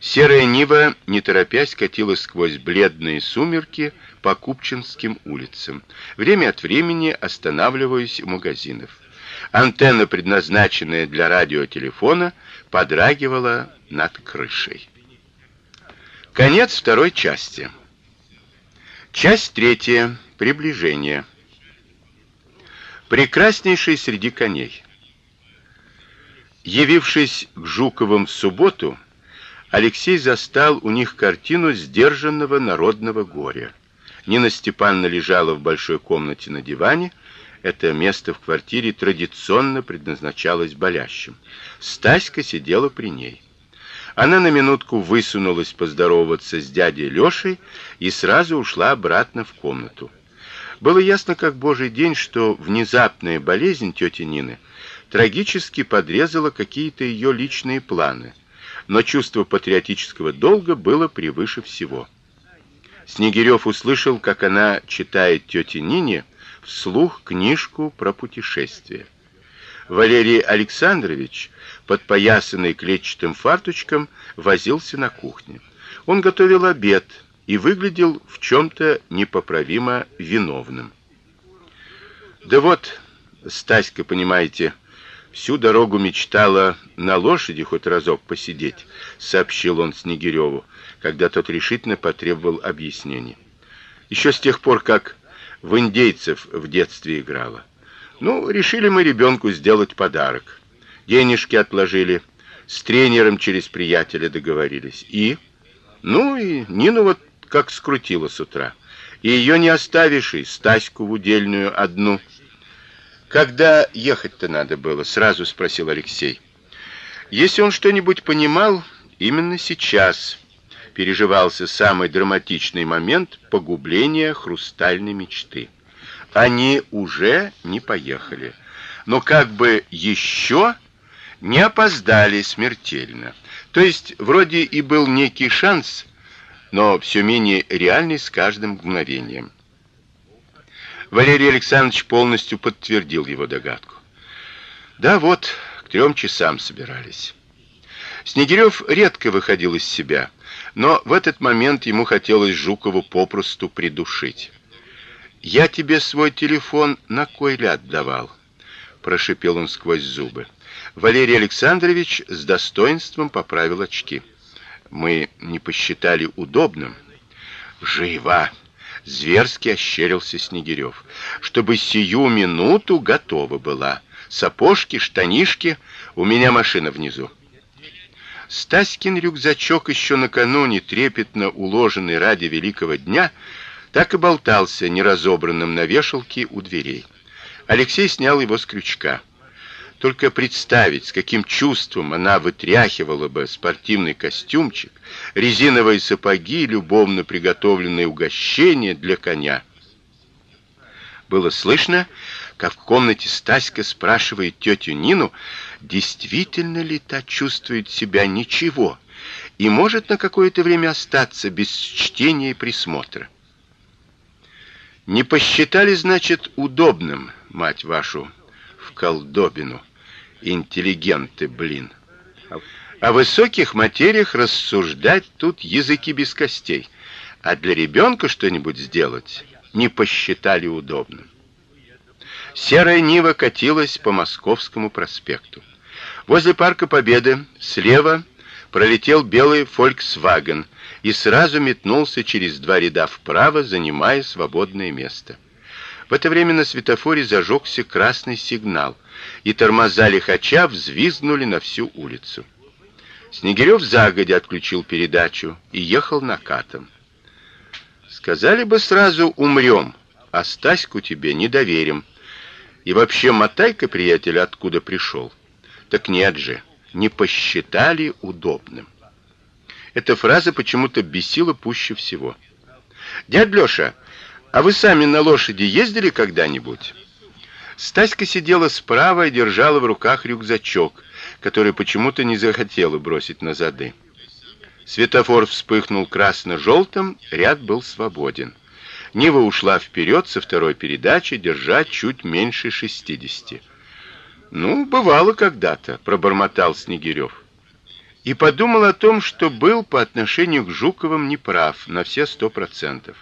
Серая Нива, не торопясь, катила сквозь бледные сумерки по Купчинским улицам, время от времени останавливаясь у магазинов. Антенна, предназначенная для радиотелефона, подрагивала над крышей. Конец второй части. Часть третья. Приближение. Прекраснейший среди коней. Явившись к Жуковым в субботу, Алексей застал у них картину сдержанного народного горя. Нина Степановна лежала в большой комнате на диване. Это место в квартире традиционно предназначалось болящим. Стаська сидела при ней. Она на минутку высунулась поздороваться с дядей Лёшей и сразу ушла обратно в комнату. Было ясно как божий день, что внезапная болезнь тети Нины трагически подрезала какие-то ее личные планы но чувство патриотического долга было превыше всего. Снегирев услышал, как она читает тете Нине вслух книжку про путешествия. Валерий Александрович, подпоясанный клетчатым фарточком, возился на кухне. Он готовил обед и выглядел в чем то непоправимо виновным. Да вот, Стаська, понимаете, Всю дорогу мечтала на лошади хоть разок посидеть, сообщил он Снегиреву, когда тот решительно потребовал объяснений. Еще с тех пор, как в индейцев в детстве играла. Ну, решили мы ребенку сделать подарок. Денежки отложили, с тренером через приятеля договорились. И ну и Нину вот как скрутило с утра. И ее не оставишь, и Стаську в удельную одну когда ехать-то надо было, сразу спросил Алексей. Если он что-нибудь понимал, именно сейчас переживался самый драматичный момент погубления хрустальной мечты. Они уже не поехали, но как бы еще не опоздали смертельно. То есть вроде и был некий шанс, но все менее реальный с каждым мгновением. Валерий Александрович полностью подтвердил его догадку. Да вот, к трем часам собирались. Снегирев редко выходил из себя, но в этот момент ему хотелось Жукову попросту придушить. Я тебе свой телефон на кой ляд давал, прошипел он сквозь зубы. Валерий Александрович с достоинством поправил очки. Мы не посчитали удобным. Жива зверски ощерился Снегирев, чтобы сию минуту готова была. Сапожки, штанишки, у меня машина внизу. Стаськин рюкзачок еще накануне трепетно уложенный ради великого дня, так и болтался неразобранным на вешалке у дверей. Алексей снял его с крючка. Только представить, с каким чувством она вытряхивала бы спортивный костюмчик, резиновые сапоги, любовно приготовленные угощения для коня. Было слышно, как в комнате Стаська спрашивает тетю Нину, действительно ли та чувствует себя ничего и может на какое-то время остаться без чтения и присмотра. Не посчитали, значит, удобным, мать вашу, в колдобину интеллигенты, блин. О высоких материях рассуждать тут языки без костей, а для ребенка что-нибудь сделать не посчитали удобным. Серая Нива катилась по Московскому проспекту. Возле парка Победы слева пролетел белый Volkswagen и сразу метнулся через два ряда вправо, занимая свободное место. В это время на светофоре зажегся красный сигнал — и тормоза лихача взвизгнули на всю улицу. Снегирев загодя отключил передачу и ехал накатом. Сказали бы сразу умрем, а Стаську тебе не доверим. И вообще мотай-ка, приятель, откуда пришел. Так нет же, не посчитали удобным. Эта фраза почему-то бесила пуще всего. Дядь Лёша, а вы сами на лошади ездили когда-нибудь? Стаська сидела справа и держала в руках рюкзачок, который почему-то не захотела бросить на зады. Светофор вспыхнул красно желтым ряд был свободен. Нива ушла вперед со второй передачи, держа чуть меньше шестидесяти. Ну, бывало когда-то, пробормотал Снегирев. и подумал о том, что был по отношению к Жуковым неправ на все сто процентов.